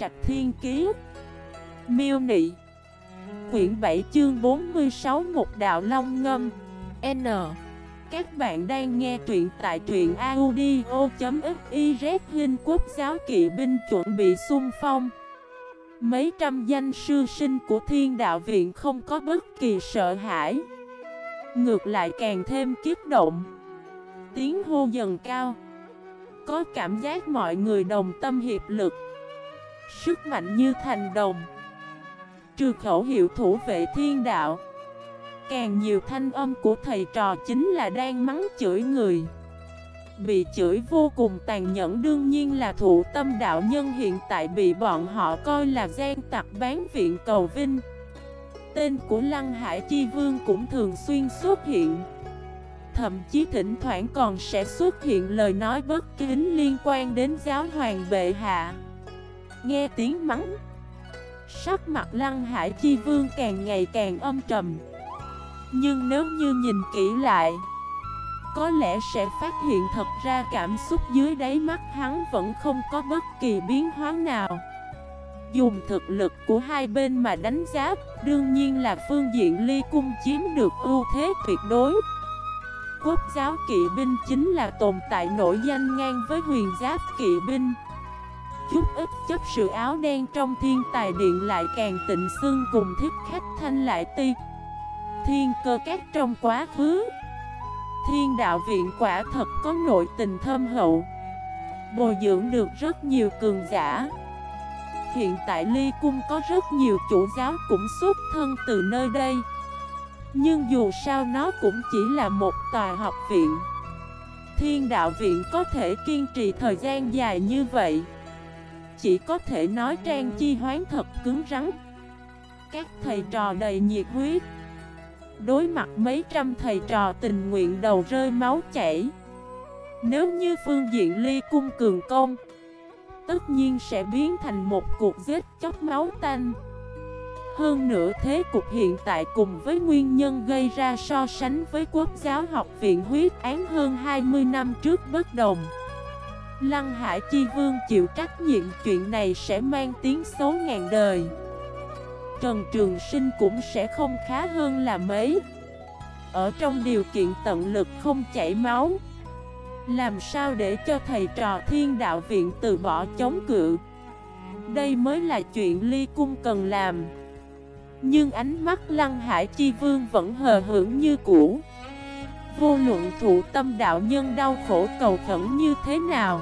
Trạch Thiên Kiế Miêu Nị. Quyển 7 chương 46 Một đạo long ngâm. N. Các bạn đang nghe truyện tại truyện audio.xyz Hình quốc giáo kỵ binh chuẩn bị xung phong. Mấy trăm danh sư sinh của thiên đạo viện không có bất kỳ sợ hãi. Ngược lại càng thêm kiếp động. Tiếng hô dần cao. Có cảm giác mọi người đồng tâm hiệp lực. Sức mạnh như thành đồng. Trừ khẩu hiệu thủ vệ thiên đạo, Càng nhiều thanh âm của thầy trò chính là đang mắng chửi người. Bị chửi vô cùng tàn nhẫn đương nhiên là thụ tâm đạo nhân hiện tại bị bọn họ coi là gian tặc bán viện cầu vinh. Tên của Lăng Hải Chi Vương cũng thường xuyên xuất hiện. Thậm chí thỉnh thoảng còn sẽ xuất hiện lời nói bất kính liên quan đến giáo hoàng bệ hạ. Nghe tiếng mắng. Sắc mặt Lăng Hải Chi Vương càng ngày càng âm trầm. Nhưng nếu như nhìn kỹ lại, Có lẽ sẽ phát hiện thật ra cảm xúc dưới đáy mắt hắn vẫn không có bất kỳ biến hóa nào. Dùng thực lực của hai bên mà đánh giá Đương nhiên là phương diện ly cung chiếm được ưu thế tuyệt đối. Quốc giáo kỵ binh chính là tồn tại nổi danh ngang với huyền giáp kỵ binh. Chút ít chấp sự áo đen trong thiên tài điện lại càng tịnh xương cùng thiết khách thanh lại ti. Thiên cơ các trong quá khứ. Thiên đạo viện quả thật có nội tình thâm hậu. Bồi dưỡng được rất nhiều cường giả. Hiện tại Ly Cung có rất nhiều chủ giáo cũng xuất thân từ nơi đây. Nhưng dù sao nó cũng chỉ là một tòa học viện. Thiên đạo viện có thể kiên trì thời gian dài như vậy. Chỉ có thể nói trang chi hoán thật cứng rắn. Các thầy trò đầy nhiệt huyết. Đối mặt mấy trăm thầy trò tình nguyện đầu rơi máu chảy. Nếu như phương diện ly cung cường công, Tất nhiên sẽ biến thành một cuộc giết chóc máu tanh. Hơn nữa thế cục hiện tại cùng với nguyên nhân gây ra so sánh với quốc giáo học viện huyết án hơn 20 năm trước bất đồng. Lăng Hải Chi Vương chịu trách nhiệm, chuyện này sẽ mang tiếng xấu ngàn đời. Trần Trường Sinh cũng sẽ không khá hơn là mấy. Ở trong điều kiện tận lực không chảy máu, Làm sao để cho thầy trò thiên đạo viện từ bỏ chống cự? Đây mới là chuyện ly cung cần làm. Nhưng ánh mắt Lăng Hải Chi Vương vẫn hờ hững như cũ. Vô luận thụ tâm đạo nhân đau khổ cầu khẩn như thế nào,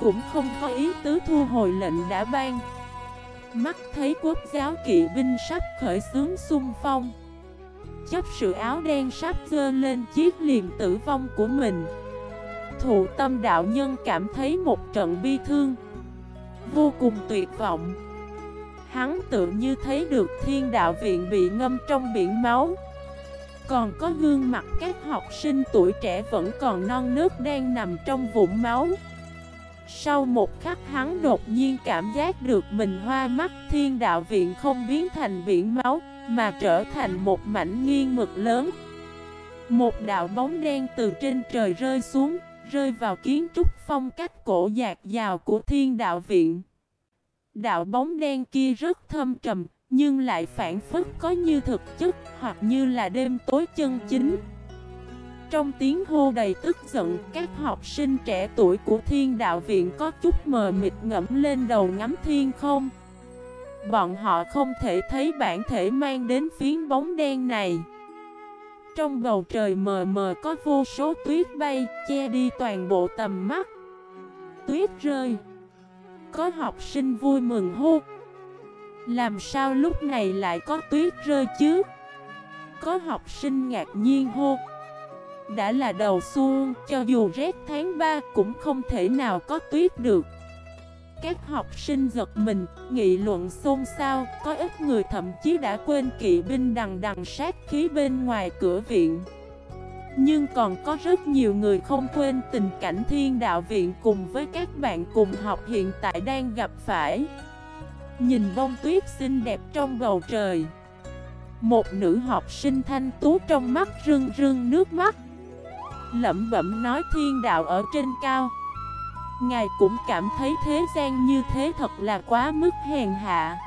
Cũng không có ý tứ thu hồi lệnh đã ban. Mắt thấy quốc giáo kỵ binh sắp khởi xướng xung phong Chấp sự áo đen sắp dơ lên chiếc liềm tử vong của mình. Thụ tâm đạo nhân cảm thấy một trận bi thương, Vô cùng tuyệt vọng. Hắn tự như thấy được thiên đạo viện bị ngâm trong biển máu. Còn có gương mặt các học sinh tuổi trẻ vẫn còn non nước đang nằm trong vũng máu. Sau một khắc hắn đột nhiên cảm giác được mình hoa mắt, thiên đạo viện không biến thành biển máu, Mà trở thành một mảnh nghiêng mực lớn. Một đạo bóng đen từ trên trời rơi xuống, Rơi vào kiến trúc phong cách cổ dạt dào của thiên đạo viện. Đạo bóng đen kia rất thâm trầm nhưng lại phản phức có như thực chất Hoặc như là đêm tối chân chính trong tiếng hô đầy tức giận, các học sinh trẻ tuổi của thiên đạo viện có chút mờ mịt ngẫm lên đầu ngắm thiên không. Bọn họ không thể thấy bản thể mang đến phiến bóng đen này. Trong bầu trời mờ mờ có vô số tuyết bay, che đi toàn bộ tầm mắt. Tuyết rơi. Có học sinh vui mừng hô. Làm sao lúc này lại có tuyết rơi chứ? Có học sinh ngạc nhiên hô. Đã là đầu xuân, cho dù rét tháng 3 cũng không thể nào có tuyết được Các học sinh giật mình, nghị luận xôn xao Có ít người thậm chí đã quên kỵ binh đằng đằng sát khí bên ngoài cửa viện Nhưng còn có rất nhiều người không quên tình cảnh thiên đạo viện cùng với các bạn cùng học hiện tại đang gặp phải Nhìn bông tuyết xinh đẹp trong bầu trời. Một nữ học sinh thanh tú trong mắt rưng rưng nước mắt. Lẩm bẩm nói thiên đạo ở trên cao. Ngài cũng cảm thấy thế gian như thế thật là quá mức hèn hạ.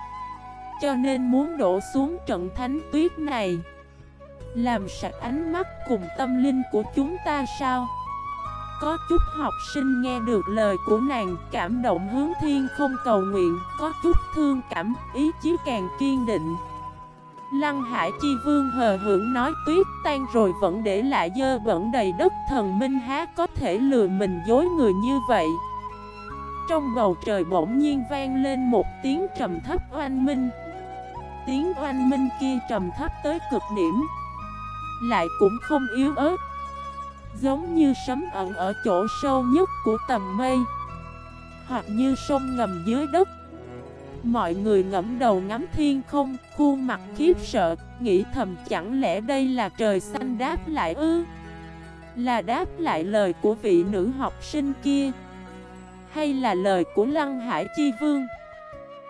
Cho nên muốn đổ xuống trận thánh tuyết này. Làm sạch ánh mắt cùng tâm linh của chúng ta sao? Có chút học sinh nghe được lời của nàng Cảm động hướng thiên không cầu nguyện Có chút thương cảm, ý chí càng kiên định Lăng Hải Chi Vương hờ hưởng nói tuyết tan rồi vẫn để lại dơ bẩn đầy đất thần minh há có thể lừa mình dối người như vậy. Trong bầu trời bỗng nhiên vang lên một tiếng trầm thấp oanh minh. Tiếng oanh minh kia trầm thấp tới cực điểm, lại cũng không yếu ớt. Giống như sấm ẩn ở chỗ sâu nhất của tầm mây, hoặc như sông ngầm dưới đất. Mọi người ngẫm đầu ngắm thiên không, khuôn mặt khiếp sợ, nghĩ thầm chẳng lẽ đây là trời xanh đáp lại ư? Là đáp lại lời của vị nữ học sinh kia Hay là lời của Lăng Hải Chi Vương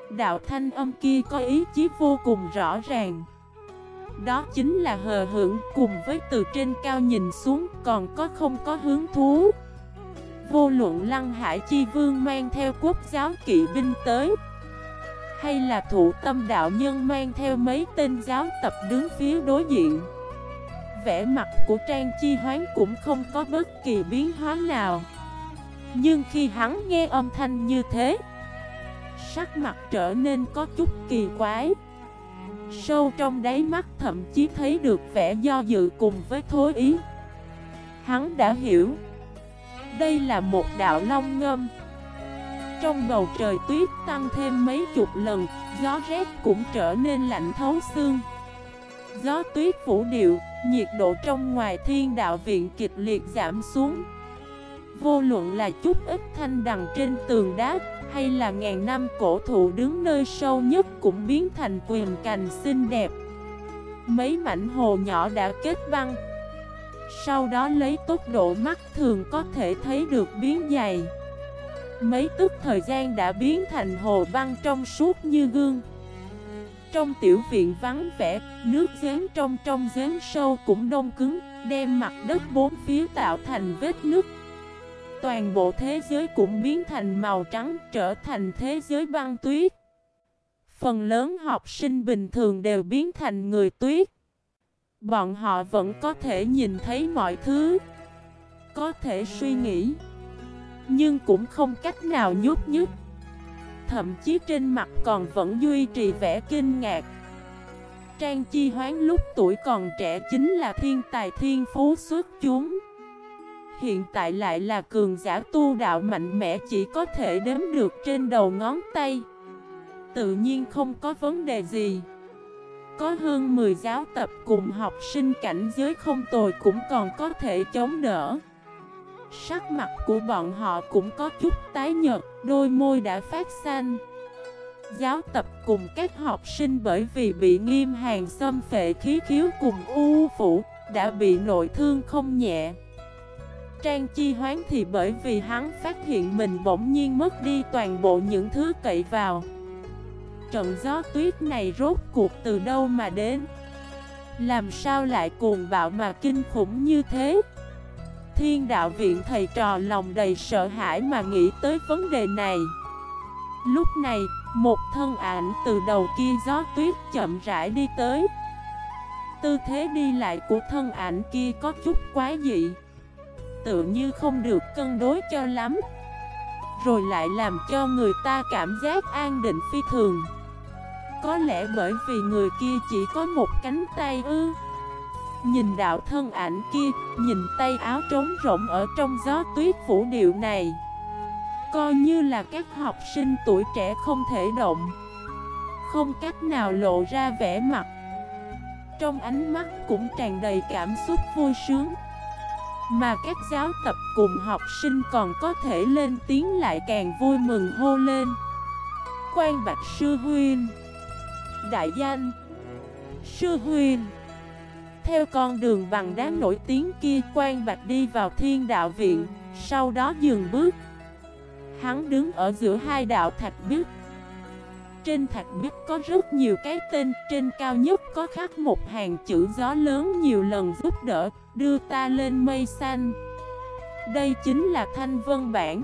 Đạo thanh âm kia có ý chí vô cùng rõ ràng đó chính là hờ hưởng cùng với từ trên cao nhìn xuống còn có không có hướng thú. Vô luận Lăng Hải Chi Vương mang theo quốc giáo kỵ binh tới, hay là thụ tâm đạo nhân mang theo mấy tên giáo tập đứng phía đối diện, Vẻ mặt của Trang Chi Hoán cũng không có bất kỳ biến hóa nào. Nhưng khi hắn nghe âm thanh như thế, Sắc mặt trở nên có chút kỳ quái. Sâu trong đáy mắt thậm chí thấy được vẻ do dự cùng với thối ý Hắn đã hiểu Đây là một đạo long ngâm trong bầu trời tuyết tăng thêm mấy chục lần, gió rét cũng trở nên lạnh thấu xương. Gió tuyết phủ điệu, nhiệt độ trong ngoài thiên đạo viện kịch liệt giảm xuống. Vô luận là chút ít thanh đằng trên tường đá, hay là ngàn năm cổ thụ đứng nơi sâu nhất cũng biến thành quyền cành xinh đẹp. Mấy mảnh hồ nhỏ đã kết băng. Sau đó lấy tốc độ mắt thường có thể thấy được biến dày. Mấy tức thời gian đã biến thành hồ băng trong suốt như gương Trong tiểu viện vắng vẻ, nước giếng trong trong giếng sâu cũng đông cứng Đem mặt đất bốn phía tạo thành vết nứt Toàn bộ thế giới cũng biến thành màu trắng, trở thành thế giới băng tuyết. Phần lớn học sinh bình thường đều biến thành người tuyết. Bọn họ vẫn có thể nhìn thấy mọi thứ, Có thể suy nghĩ, nhưng cũng không cách nào nhút nhích. Thậm chí trên mặt còn vẫn duy trì vẻ kinh ngạc. Trang Chi Hoán lúc tuổi còn trẻ chính là thiên tài thiên phú xuất chúng. Hiện tại lại là cường giả tu đạo mạnh mẽ chỉ có thể đếm được trên đầu ngón tay Tự nhiên không có vấn đề gì Có hơn 10 giáo tập cùng học sinh cảnh giới không tồi cũng còn có thể chống đỡ Sắc mặt của bọn họ cũng có chút tái nhợt, đôi môi đã phát xanh. Giáo tập cùng các học sinh bởi vì bị nghiêm hàng xâm phệ khí khiếu cùng u phủ, đã bị nội thương không nhẹ. Trang Chi Hoán thì bởi vì hắn phát hiện mình bỗng nhiên mất đi toàn bộ những thứ cậy vào. Trận gió tuyết này rốt cuộc từ đâu mà đến? Làm sao lại cuồng bạo mà kinh khủng như thế? Thiên đạo viện thầy trò lòng đầy sợ hãi mà nghĩ tới vấn đề này Lúc này, một thân ảnh từ đầu kia gió tuyết chậm rãi đi tới Tư thế đi lại của thân ảnh kia có chút quá dị Tự như không được cân đối cho lắm. Rồi lại làm cho người ta cảm giác an định phi thường. Có lẽ bởi vì người kia chỉ có một cánh tay ư. Nhìn đạo thân ảnh kia, nhìn tay áo trống rộng ở trong gió tuyết phủ điệu này. Coi như là các học sinh tuổi trẻ không thể động. Không cách nào lộ ra vẻ mặt. Trong ánh mắt cũng tràn đầy cảm xúc vui sướng. Mà các giáo tập cùng học sinh còn có thể lên tiếng lại càng vui mừng hô lên. Quan Bạch Sư huyên, Đại danh. Sư huyên. theo con đường bằng đá nổi tiếng kia quan bạch đi vào thiên đạo viện Sau đó dừng bước. Hắn đứng ở giữa hai đạo thạch biết Trên thạch biết có rất nhiều cái tên Trên cao nhất có khắc một hàng chữ gió lớn nhiều lần giúp đỡ. Đưa ta lên mây xanh. Đây chính là thanh vân bản.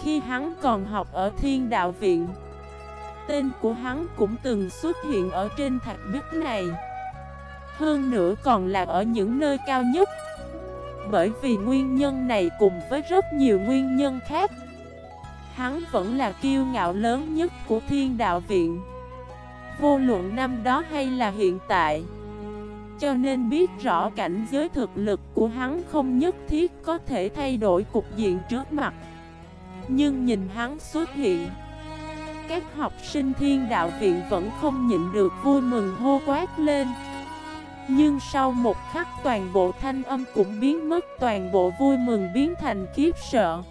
Khi hắn còn học ở thiên đạo viện, Tên của hắn cũng từng xuất hiện ở trên thạch bích này. Hơn nữa còn là ở những nơi cao nhất. Bởi vì nguyên nhân này cùng với rất nhiều nguyên nhân khác, Hắn vẫn là kiêu ngạo lớn nhất của thiên đạo viện. Vô luận năm đó hay là hiện tại cho nên biết rõ cảnh giới thực lực của hắn không nhất thiết có thể thay đổi cục diện trước mặt. Nhưng nhìn hắn xuất hiện Các học sinh thiên đạo viện vẫn không nhịn được vui mừng hô quát lên. Nhưng sau một khắc toàn bộ thanh âm cũng biến mất Toàn bộ vui mừng biến thành kiếp sợ.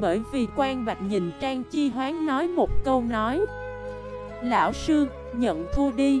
Bởi vì quan bạch nhìn Trang Chi Hoán nói một câu nói Lão sư, nhận thua đi.